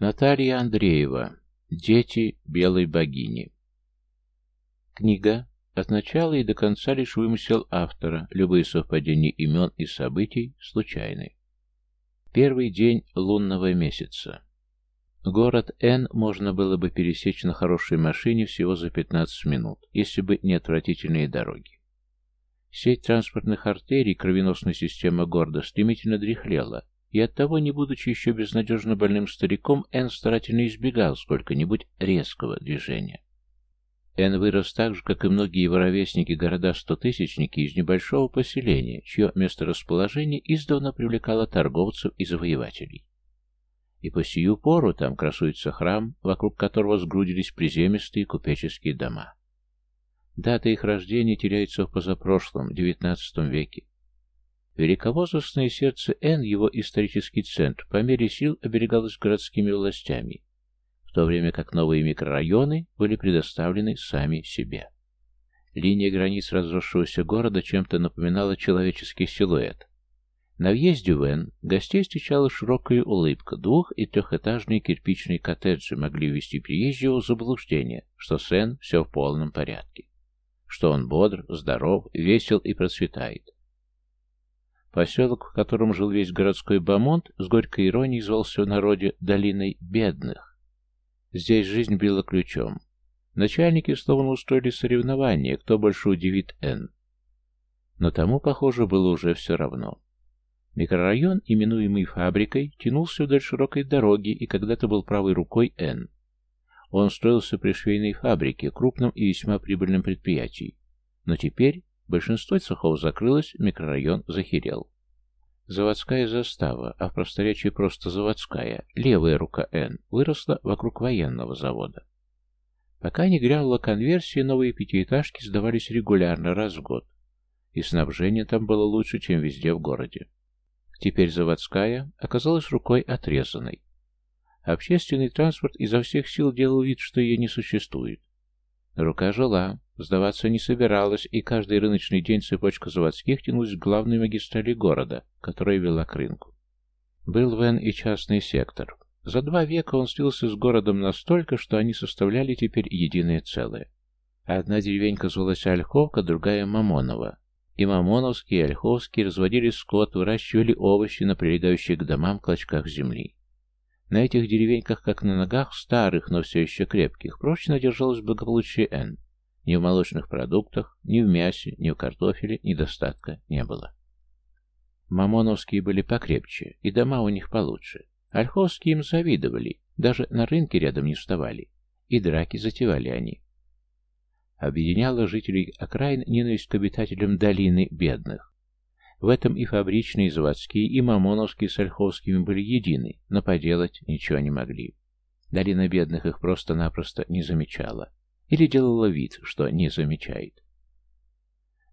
Наталья Андреева. Дети белой богини. Книга от начала и до конца лишь вымысел автора, любые совпадения имен и событий случайны. Первый день лунного месяца. Город Н можно было бы пересечь на хорошей машине всего за 15 минут, если бы не отвратительные дороги. Сеть транспортных артерий кровеносной системы города стремительно дряхлела, и оттого, не будучи еще безнадежно больным стариком, Н старательно избегал сколько-нибудь резкого движения. Н вырос так же, как и многие его ровесники города-стотысячники из небольшого поселения, чье месторасположение издавна привлекало торговцев и завоевателей. И по сию пору там красуется храм, вокруг которого сгрудились приземистые купеческие дома. Дата их рождения теряется в позапрошлом, XIX веке. Великовозрастное сердце Н, его исторический центр, по мере сил оберегалось городскими властями, в то время как новые микрорайоны были предоставлены сами себе. Линия границ разросшегося города чем-то напоминала человеческий силуэт. На въезде в Н гостей встречала широкая улыбка. Двух- и трехэтажные кирпичные коттеджи могли ввести приезжего в заблуждение, что с Н все в полном порядке, что он бодр, здоров, весел и процветает. Поселок, в котором жил весь городской бомонд, с горькой иронией звался в народе «долиной бедных». Здесь жизнь била ключом. Начальники словно устроили соревнование, кто больше удивит Н. Но тому, похоже, было уже все равно. Микрорайон, именуемый фабрикой, тянулся вдоль широкой дороги и когда-то был правой рукой Н. Он строился при швейной фабрике, крупном и весьма прибыльном предприятии. Но теперь Большинство цехов закрылось, микрорайон захерел. Заводская застава, а в просторечии просто заводская, левая рука Н, выросла вокруг военного завода. Пока не грянула конверсия, новые пятиэтажки сдавались регулярно, раз в год. И снабжение там было лучше, чем везде в городе. Теперь заводская оказалась рукой отрезанной. Общественный транспорт изо всех сил делал вид, что ее не существует. Рука жила, Сдаваться не собиралась, и каждый рыночный день цепочка заводских тянулась к главной магистрали города, которая вела к рынку. Был Вен и частный сектор. За два века он слился с городом настолько, что они составляли теперь единое целое. Одна деревенька звалась Ольховка, другая Мамонова. И Мамоновские, и Ольховские разводили скот, выращивали овощи на прилегающих к домам клочках земли. На этих деревеньках, как на ногах, старых, но все еще крепких, прочно держалось благополучие Н. Ни в молочных продуктах, ни в мясе, ни в картофеле недостатка не было. Мамоновские были покрепче, и дома у них получше. Ольховские им завидовали, даже на рынке рядом не вставали, и драки затевали они. Объединяла жителей окраин ненависть к обитателям долины бедных. В этом и фабричные, и заводские, и мамоновские с ольховскими были едины, но поделать ничего не могли. Долина бедных их просто-напросто не замечала или делала вид, что не замечает.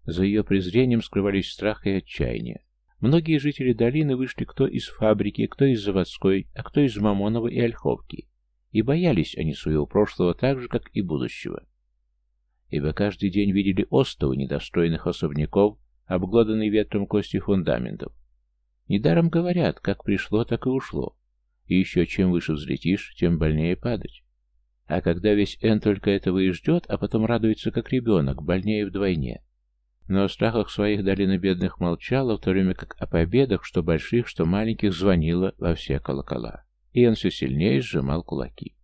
За ее презрением скрывались страх и отчаяние. Многие жители долины вышли кто из фабрики, кто из заводской, а кто из Мамонова и Ольховки, и боялись они своего прошлого так же, как и будущего. Ибо каждый день видели остовы недостроенных особняков, обглоданные ветром кости фундаментов. Недаром говорят, как пришло, так и ушло. И еще чем выше взлетишь, тем больнее падать. А когда весь Н только этого и ждет, а потом радуется как ребенок, больнее вдвойне. Но о страхах своих долина бедных молчала, в то время как о победах, что больших, что маленьких, звонила во все колокола. И он все сильнее сжимал кулаки.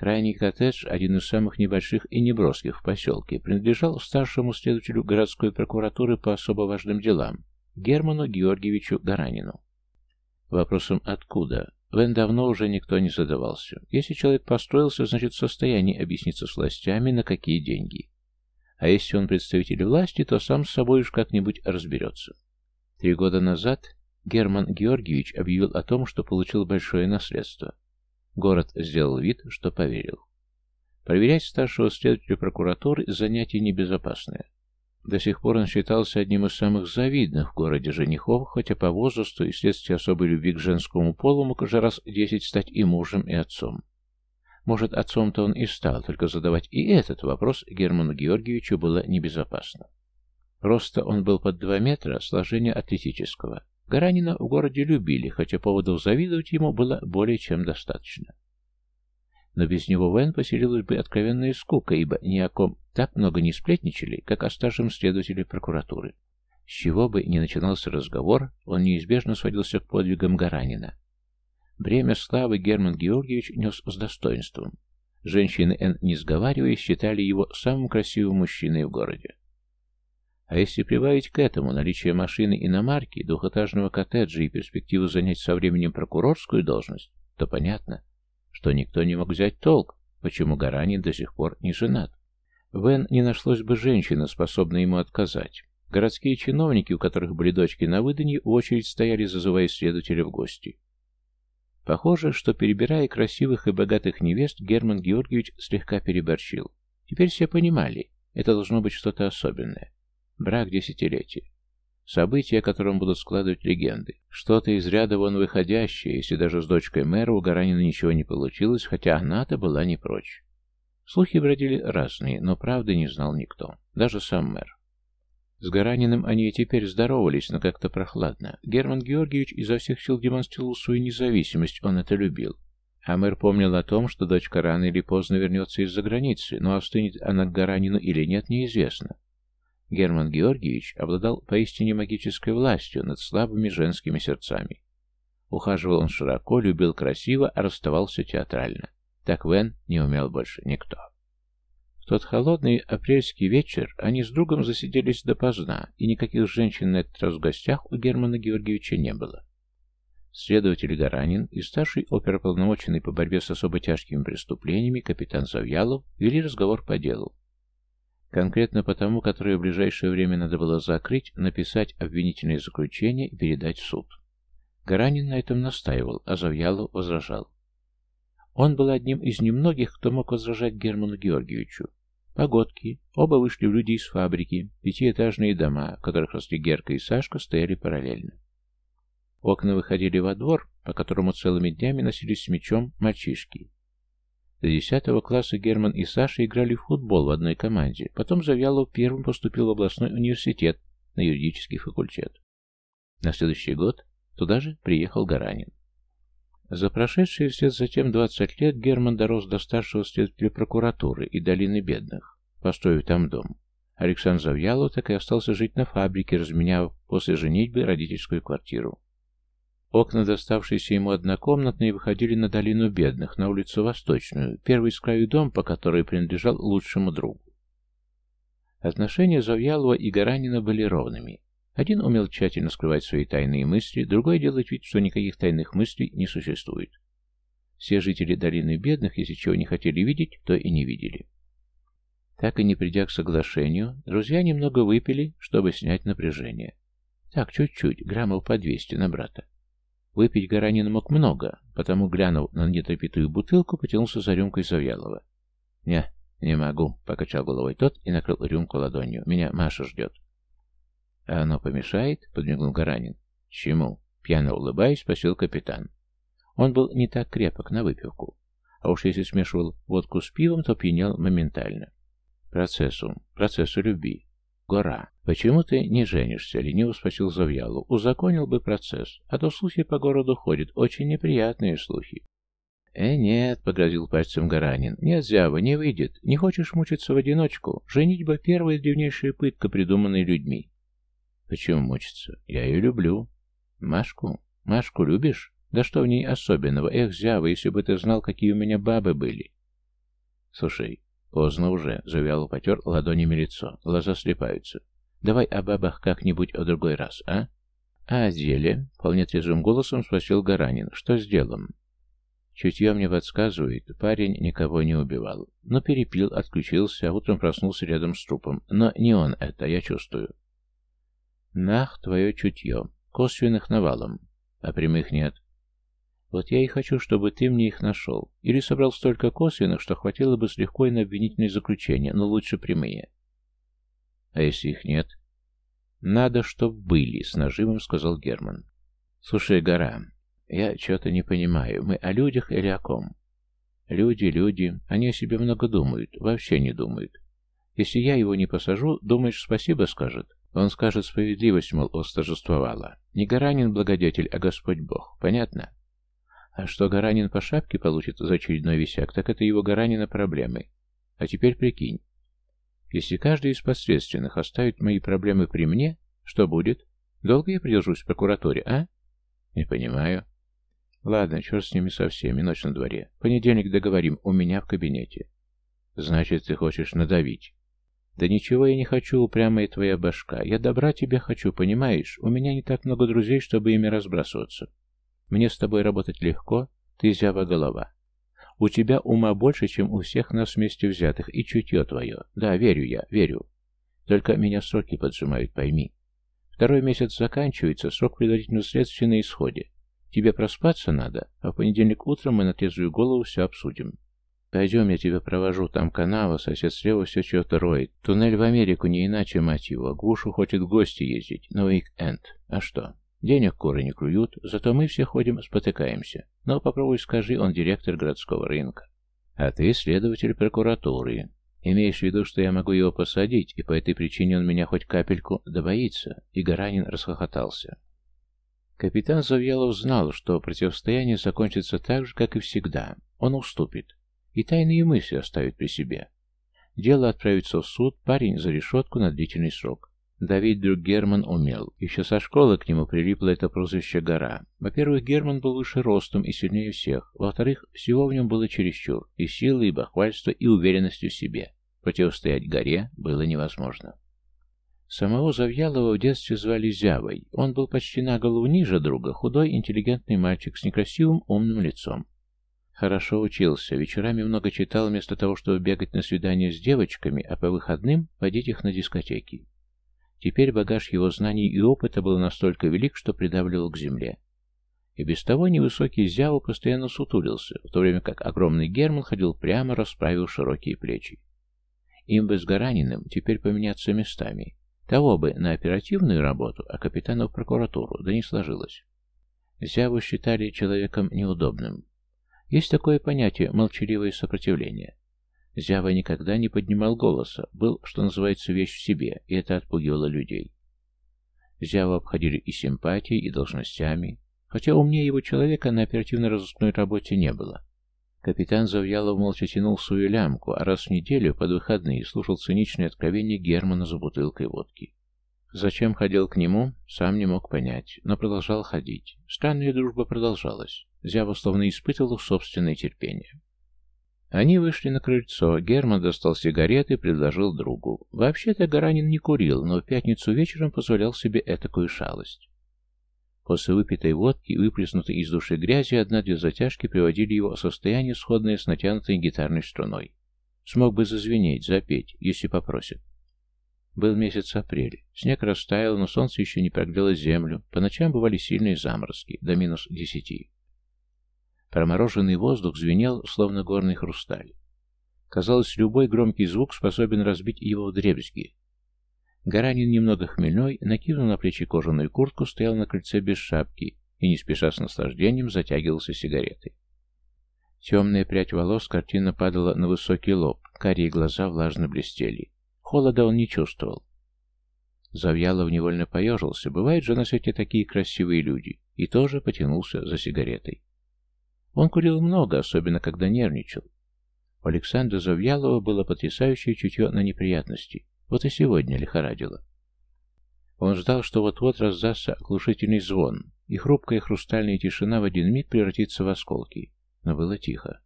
Крайний коттедж, один из самых небольших и неброских в поселке, принадлежал старшему следователю городской прокуратуры по особо важным делам, Герману Георгиевичу Гаранину. Вопросом «откуда?» Вен давно уже никто не задавался. Если человек построился, значит в состоянии объясниться с властями, на какие деньги. А если он представитель власти, то сам с собой уж как-нибудь разберется. Три года назад Герман Георгиевич объявил о том, что получил большое наследство. Город сделал вид, что поверил. Проверять старшего следователя прокуратуры занятие небезопасное. До сих пор он считался одним из самых завидных в городе женихов, хотя по возрасту и вследствие особой любви к женскому полу мог уже раз десять стать и мужем, и отцом. Может, отцом-то он и стал, только задавать и этот вопрос Герману Георгиевичу было небезопасно. Роста он был под два метра, сложения атлетического. Гаранина в городе любили, хотя поводов завидовать ему было более чем достаточно. Но без него Вен поселилась бы откровенная скука, ибо ни о ком так много не сплетничали, как о старшем следователе прокуратуры. С чего бы ни начинался разговор, он неизбежно сводился к подвигам Гаранина. Бремя славы Герман Георгиевич нес с достоинством. Женщины Н, не сговариваясь, считали его самым красивым мужчиной в городе. А если прибавить к этому наличие машины иномарки, двухэтажного коттеджа и перспективу занять со временем прокурорскую должность, то понятно, что никто не мог взять толк, почему Гаранин до сих пор не женат. Вен не нашлось бы женщины, способной ему отказать. Городские чиновники, у которых были дочки на выданье, в очередь стояли, зазывая следователя в гости. Похоже, что, перебирая красивых и богатых невест, Герман Георгиевич слегка переборщил. Теперь все понимали, это должно быть что-то особенное. Брак десятилетия. События, о котором будут складывать легенды. Что-то из ряда вон выходящее, если даже с дочкой мэра у Гаранина ничего не получилось, хотя она-то была не прочь. Слухи бродили разные, но правды не знал никто, даже сам мэр. С Гараниным они и теперь здоровались, но как-то прохладно. Герман Георгиевич изо всех сил демонстрировал свою независимость, он это любил. А мэр помнил о том, что дочка рано или поздно вернется из-за границы, но остынет она к Гаранину или нет, неизвестно. Герман Георгиевич обладал поистине магической властью над слабыми женскими сердцами. Ухаживал он широко, любил красиво, а расставался театрально. Так Вен не умел больше никто. В тот холодный апрельский вечер они с другом засиделись допоздна, и никаких женщин на этот раз в гостях у Германа Георгиевича не было. Следователь Гаранин и старший оперополномоченный по борьбе с особо тяжкими преступлениями капитан Завьялов вели разговор по делу. Конкретно по тому, которое в ближайшее время надо было закрыть, написать обвинительное заключение и передать в суд. Гаранин на этом настаивал, а Завьялов возражал. Он был одним из немногих, кто мог возражать Герману Георгиевичу. Погодки. Оба вышли в люди из фабрики. Пятиэтажные дома, в которых росли Герка и Сашка, стояли параллельно. Окна выходили во двор, по которому целыми днями носились с мячом мальчишки. До десятого класса Герман и Саша играли в футбол в одной команде. Потом Завьялов первым поступил в областной университет на юридический факультет. На следующий год туда же приехал Гаранин. За прошедшие вслед затем 20 лет Герман дорос до старшего следователя прокуратуры и долины бедных, построив там дом. Александр Завьялов так и остался жить на фабрике, разменяв после женитьбы родительскую квартиру. Окна, доставшиеся ему однокомнатные, выходили на долину бедных, на улицу Восточную, первый с краю дом, по которой принадлежал лучшему другу. Отношения Завьялова и Гаранина были ровными. Один умел тщательно скрывать свои тайные мысли, другой делать вид, что никаких тайных мыслей не существует. Все жители долины бедных, если чего не хотели видеть, то и не видели. Так и не придя к соглашению, друзья немного выпили, чтобы снять напряжение. Так, чуть-чуть, граммов по двести на брата. Выпить Гаранин мог много, потому, глянув на недопитую бутылку, потянулся за рюмкой Завьялова. «Не, не могу», — покачал головой тот и накрыл рюмку ладонью. «Меня Маша ждет». «А оно помешает?» — подмигнул Гаранин. «Чему?» — пьяно улыбаясь, спросил капитан. Он был не так крепок на выпивку. А уж если смешивал водку с пивом, то пьянел моментально. Процессу, процессу любви. Гора. «Почему ты не женишься?» — лениво спросил Завьялу. «Узаконил бы процесс, а то слухи по городу ходят, очень неприятные слухи». «Э, нет», — погрозил пальцем Гаранин. «Нет, Зява, не выйдет. Не хочешь мучиться в одиночку? Женитьба — первая древнейшая пытка, придуманная людьми». «Почему мучиться? Я ее люблю». «Машку? Машку любишь? Да что в ней особенного? Эх, Зява, если бы ты знал, какие у меня бабы были». «Слушай, поздно уже», — Завьялу потер ладонями лицо. Глаза слепаются. Давай о бабах как-нибудь в другой раз, а? А о деле? Вполне трезвым голосом спросил Гаранин. Что с делом? Чутье мне подсказывает, парень никого не убивал. Но перепил, отключился, а утром проснулся рядом с трупом. Но не он это, я чувствую. Нах, твое чутье. Косвенных навалом. А прямых нет. Вот я и хочу, чтобы ты мне их нашел. Или собрал столько косвенных, что хватило бы с легкой на обвинительное заключение, но лучше прямые. А если их нет? Надо, чтоб были, с нажимом сказал Герман. Слушай, гора, я что-то не понимаю. Мы о людях или о ком? Люди, люди, они о себе много думают, вообще не думают. Если я его не посажу, думаешь, спасибо скажет? Он скажет, справедливость, мол, восторжествовала. Не Гаранин благодетель, а Господь Бог. Понятно? А что Гаранин по шапке получит за очередной висяк, так это его Гаранина проблемы. А теперь прикинь. Если каждый из подследственных оставит мои проблемы при мне, что будет? Долго я придержусь в прокуратуре, а? Не понимаю. Ладно, черт с ними со всеми, ночь на дворе. Понедельник договорим, у меня в кабинете. Значит, ты хочешь надавить? Да ничего я не хочу, упрямая твоя башка. Я добра тебе хочу, понимаешь? У меня не так много друзей, чтобы ими разбрасываться. Мне с тобой работать легко, ты зява голова. У тебя ума больше, чем у всех нас вместе взятых, и чутье твое. Да, верю я, верю. Только меня сроки поджимают, пойми. Второй месяц заканчивается, срок предварительного следствия на исходе. Тебе проспаться надо, а в понедельник утром мы на трезвую голову все обсудим. Пойдем, я тебя провожу, там канава, сосед слева все чего-то роет. Туннель в Америку не иначе, мать его. Гушу хочет в гости ездить, на уик-энд. А что? Денег куры не клюют, зато мы все ходим, спотыкаемся. Но попробуй скажи, он директор городского рынка. А ты следователь прокуратуры. Имеешь в виду, что я могу его посадить, и по этой причине он меня хоть капельку добоится?» И Гаранин расхохотался. Капитан Завьялов знал, что противостояние закончится так же, как и всегда. Он уступит. И тайные мысли оставит при себе. Дело отправится в суд, парень за решетку на длительный срок. Давид друг Герман умел. Еще со школы к нему прилипло это прозвище «Гора». Во-первых, Герман был выше ростом и сильнее всех. Во-вторых, всего в нем было чересчур. И силы, и бахвальство, и уверенность в себе. Противостоять горе было невозможно. Самого Завьялова в детстве звали Зявой. Он был почти на голову ниже друга, худой, интеллигентный мальчик с некрасивым, умным лицом. Хорошо учился, вечерами много читал вместо того, чтобы бегать на свидания с девочками, а по выходным водить их на дискотеки. Теперь багаж его знаний и опыта был настолько велик, что придавливал к земле. И без того невысокий Зяо постоянно сутулился, в то время как огромный Герман ходил прямо, расправив широкие плечи. Им бы с Гараниным теперь поменяться местами, того бы на оперативную работу, а капитана в прокуратуру, да не сложилось. Зяву считали человеком неудобным. Есть такое понятие «молчаливое сопротивление». Зява никогда не поднимал голоса, был, что называется, вещь в себе, и это отпугивало людей. Зяву обходили и симпатией, и должностями, хотя умнее его человека на оперативно-розыскной работе не было. Капитан Завьялов молча тянул свою лямку, а раз в неделю под выходные слушал циничные откровения Германа за бутылкой водки. Зачем ходил к нему, сам не мог понять, но продолжал ходить. Странная дружба продолжалась. Зява словно испытывал собственное терпение. Они вышли на крыльцо. Герман достал сигареты и предложил другу. Вообще-то Гаранин не курил, но в пятницу вечером позволял себе этакую шалость. После выпитой водки выплеснутой из души грязи одна-две затяжки приводили его в состояние, сходное с натянутой гитарной струной. Смог бы зазвенеть, запеть, если попросят. Был месяц апрель. Снег растаял, но солнце еще не прогрело землю. По ночам бывали сильные заморозки, до минус десяти. Промороженный воздух звенел, словно горный хрусталь. Казалось, любой громкий звук способен разбить его в дребезги, Гаранин, немного хмельной, накинув на плечи кожаную куртку, стоял на крыльце без шапки и, не спеша с наслаждением, затягивался сигаретой. Темная прядь волос картина падала на высокий лоб, карие глаза влажно блестели. Холода он не чувствовал. Завьялов невольно поежился. Бывают же на свете такие красивые люди. И тоже потянулся за сигаретой. Он курил много, особенно когда нервничал. У Александра Завьялова было потрясающее чутье на неприятности. Вот и сегодня лихорадило. Он ждал, что вот-вот раздастся оглушительный звон, и хрупкая хрустальная тишина в один миг превратится в осколки. Но было тихо.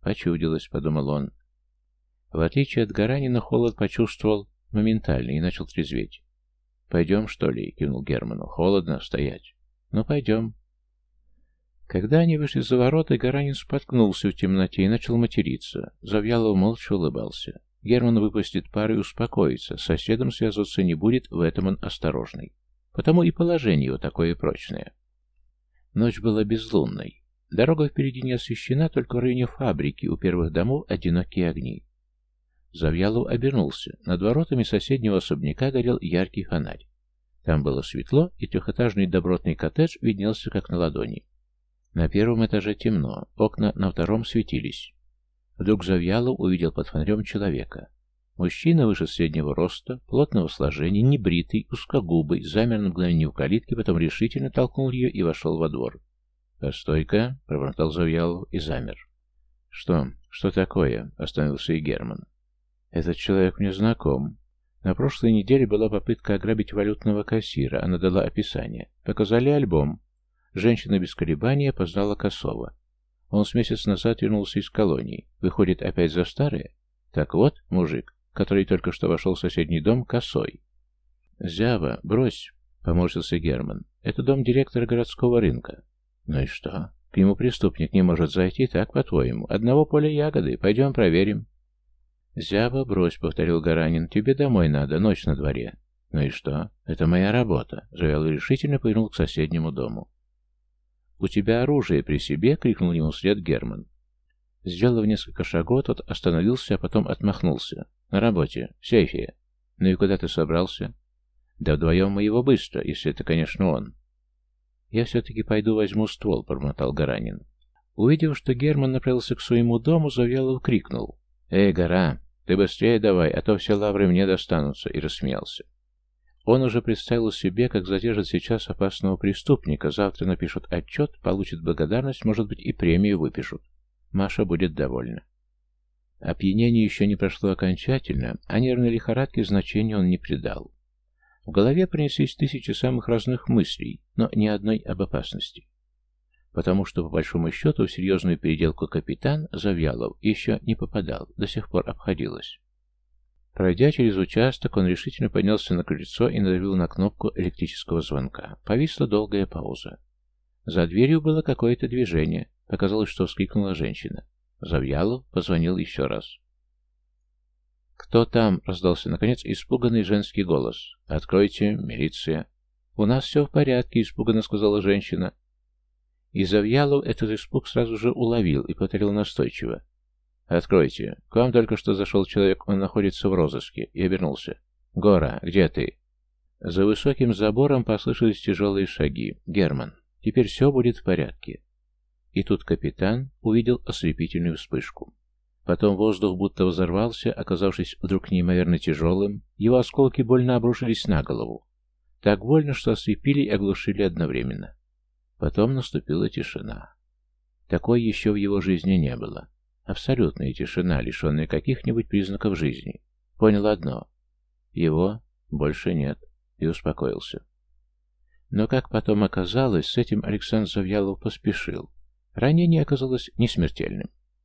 «Почудилось», — подумал он. В отличие от Гаранина, холод почувствовал моментально и начал трезветь. «Пойдем, что ли?» — кивнул Герману. «Холодно стоять». «Ну, пойдем». Когда они вышли за ворота, Гаранин споткнулся в темноте и начал материться. Завьялов молча улыбался. Герман выпустит пар и успокоится, с соседом связываться не будет, в этом он осторожный. Потому и положение его такое прочное. Ночь была безлунной. Дорога впереди не освещена, только в районе фабрики у первых домов одинокие огни. Завьялов обернулся. Над воротами соседнего особняка горел яркий фонарь. Там было светло, и трехэтажный добротный коттедж виднелся как на ладони. На первом этаже темно, окна на втором светились. Вдруг Завьялов увидел под фонарем человека. Мужчина выше среднего роста, плотного сложения, небритый, узкогубый, замер на мгновение в калитке, потом решительно толкнул ее и вошел во двор. «Постой-ка», — пробормотал Завьялов и замер. «Что? Что такое?» — остановился и Герман. «Этот человек мне знаком. На прошлой неделе была попытка ограбить валютного кассира. Она дала описание. Показали альбом. Женщина без колебания познала Косова. Он с месяц назад вернулся из колонии. Выходит опять за старое? Так вот, мужик, который только что вошел в соседний дом, косой. «Зява, брось!» — поморщился Герман. «Это дом директора городского рынка». «Ну и что? К нему преступник не может зайти, так, по-твоему? Одного поля ягоды. Пойдем проверим». «Зява, брось», — повторил Гаранин. «Тебе домой надо, ночь на дворе». «Ну и что? Это моя работа», — Завел решительно повернул к соседнему дому. «У тебя оружие при себе?» — крикнул ему вслед Герман. Сделав несколько шагов, тот остановился, а потом отмахнулся. «На работе. В сейфе. Ну и куда ты собрался?» «Да вдвоем мы его быстро, если это, конечно, он». «Я все-таки пойду возьму ствол», — промотал Гаранин. Увидев, что Герман направился к своему дому, Завьялов крикнул. «Эй, гора, ты быстрее давай, а то все лавры мне достанутся», и рассмеялся. Он уже представил себе, как задержат сейчас опасного преступника, завтра напишут отчет, получит благодарность, может быть, и премию выпишут. Маша будет довольна. Опьянение еще не прошло окончательно, а нервной лихорадке значения он не придал. В голове пронеслись тысячи самых разных мыслей, но ни одной об опасности. Потому что, по большому счету, в серьезную переделку капитан Завьялов еще не попадал, до сих пор обходилось. Пройдя через участок, он решительно поднялся на крыльцо и надавил на кнопку электрического звонка. Повисла долгая пауза. За дверью было какое-то движение. Показалось, что вскрикнула женщина. Завьялов позвонил еще раз. «Кто там?» — раздался, наконец, испуганный женский голос. «Откройте, милиция». «У нас все в порядке», — испуганно сказала женщина. И Завьялов этот испуг сразу же уловил и повторил настойчиво. «Откройте. К вам только что зашел человек, он находится в розыске». И обернулся. «Гора, где ты?» За высоким забором послышались тяжелые шаги. «Герман, теперь все будет в порядке». И тут капитан увидел ослепительную вспышку. Потом воздух будто взорвался, оказавшись вдруг неимоверно тяжелым, его осколки больно обрушились на голову. Так больно, что ослепили и оглушили одновременно. Потом наступила тишина. Такой еще в его жизни не было. Абсолютная тишина, лишенная каких-нибудь признаков жизни. Понял одно. Его больше нет. И успокоился. Но, как потом оказалось, с этим Александр Завьялов поспешил. Ранение оказалось несмертельным.